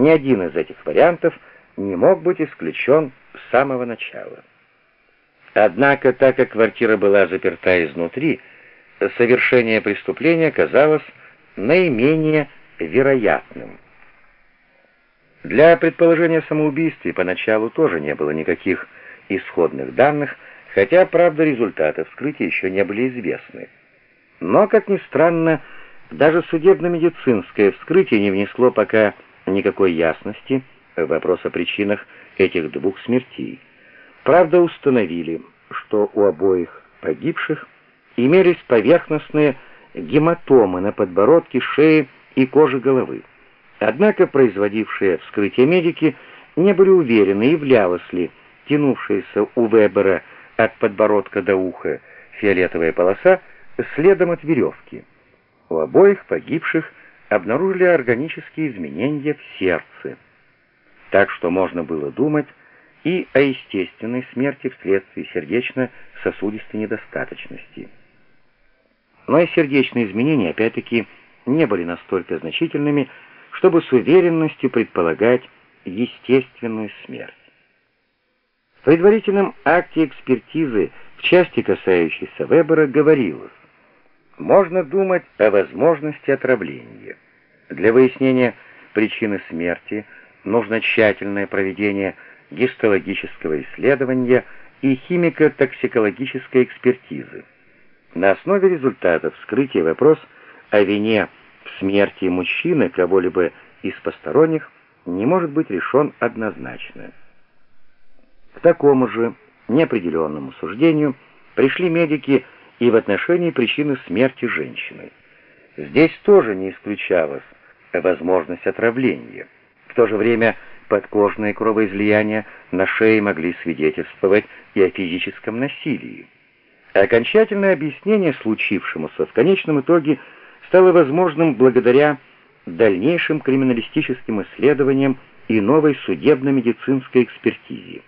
ни один из этих вариантов не мог быть исключен с самого начала. Однако, так как квартира была заперта изнутри, совершение преступления казалось наименее вероятным. Для предположения о самоубийстве поначалу тоже не было никаких исходных данных, хотя, правда, результаты вскрытия еще не были известны. Но, как ни странно, даже судебно-медицинское вскрытие не внесло пока никакой ясности вопрос о причинах этих двух смертей. Правда, установили, что у обоих погибших имелись поверхностные гематомы на подбородке, шее и коже головы. Однако производившие вскрытие медики не были уверены, являлась ли тянувшаяся у Вебера от подбородка до уха фиолетовая полоса следом от веревки. У обоих погибших обнаружили органические изменения в сердце, так что можно было думать и о естественной смерти вследствие сердечно-сосудистой недостаточности. Но и сердечные изменения, опять-таки, не были настолько значительными, чтобы с уверенностью предполагать естественную смерть. В предварительном акте экспертизы в части, касающейся Вебера, говорилось, можно думать о возможности отравления. Для выяснения причины смерти нужно тщательное проведение гистологического исследования и химико-токсикологической экспертизы. На основе результатов вскрытия вопрос о вине в смерти мужчины кого-либо из посторонних не может быть решен однозначно. К такому же неопределенному суждению пришли медики и в отношении причины смерти женщины. Здесь тоже не исключалась возможность отравления. В то же время подкожные кровоизлияния на шее могли свидетельствовать и о физическом насилии. Окончательное объяснение случившемуся в конечном итоге стало возможным благодаря дальнейшим криминалистическим исследованиям и новой судебно-медицинской экспертизе.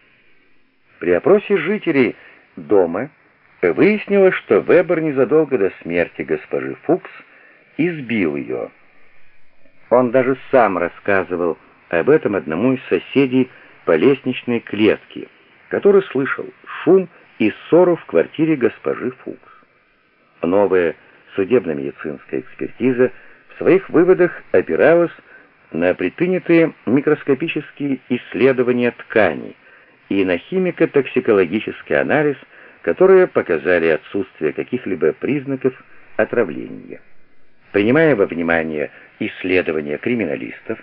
При опросе жителей дома выяснилось, что Вебер незадолго до смерти госпожи Фукс избил ее. Он даже сам рассказывал об этом одному из соседей по лестничной клетке, который слышал шум и ссору в квартире госпожи Фукс. Новая судебно-медицинская экспертиза в своих выводах опиралась на предпринятые микроскопические исследования тканей и на химико-токсикологический анализ – которые показали отсутствие каких-либо признаков отравления. Принимая во внимание исследования криминалистов,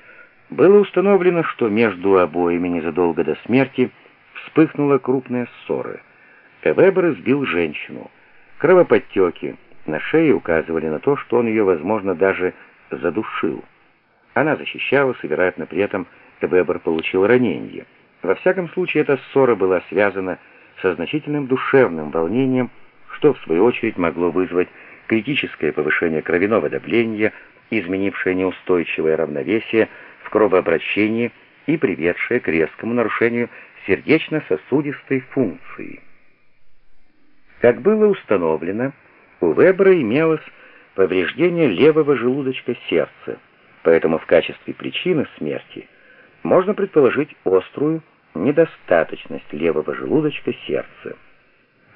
было установлено, что между обоими незадолго до смерти вспыхнула крупная ссора. Вебер избил женщину. Кровоподтеки на шее указывали на то, что он ее, возможно, даже задушил. Она защищалась, и, вероятно, при этом Вебер получил ранение. Во всяком случае, эта ссора была связана со значительным душевным волнением, что в свою очередь могло вызвать критическое повышение кровяного давления, изменившее неустойчивое равновесие в кровообращении и приведшее к резкому нарушению сердечно-сосудистой функции. Как было установлено, у Вебера имелось повреждение левого желудочка сердца, поэтому в качестве причины смерти можно предположить острую недостаточность левого желудочка сердца.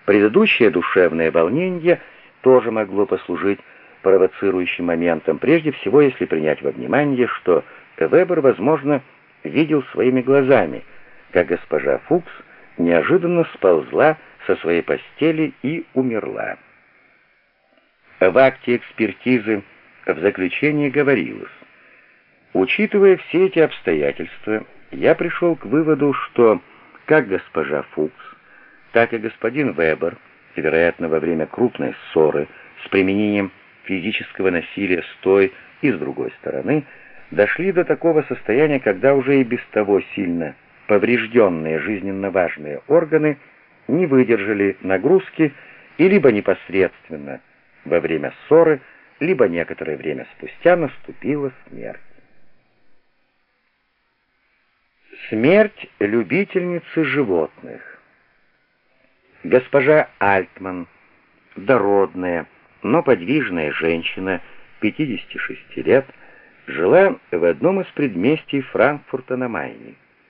Предыдущее душевное волнение тоже могло послужить провоцирующим моментом, прежде всего, если принять во внимание, что Вебер, возможно, видел своими глазами, как госпожа Фукс неожиданно сползла со своей постели и умерла. В акте экспертизы в заключении говорилось, учитывая все эти обстоятельства, я пришел к выводу, что как госпожа Фукс, так и господин Вебер, вероятно, во время крупной ссоры с применением физического насилия с той и с другой стороны, дошли до такого состояния, когда уже и без того сильно поврежденные жизненно важные органы не выдержали нагрузки и либо непосредственно во время ссоры, либо некоторое время спустя наступила смерть. Смерть любительницы животных. Госпожа Альтман, дородная, но подвижная женщина, 56 лет, жила в одном из предместий Франкфурта на Майне.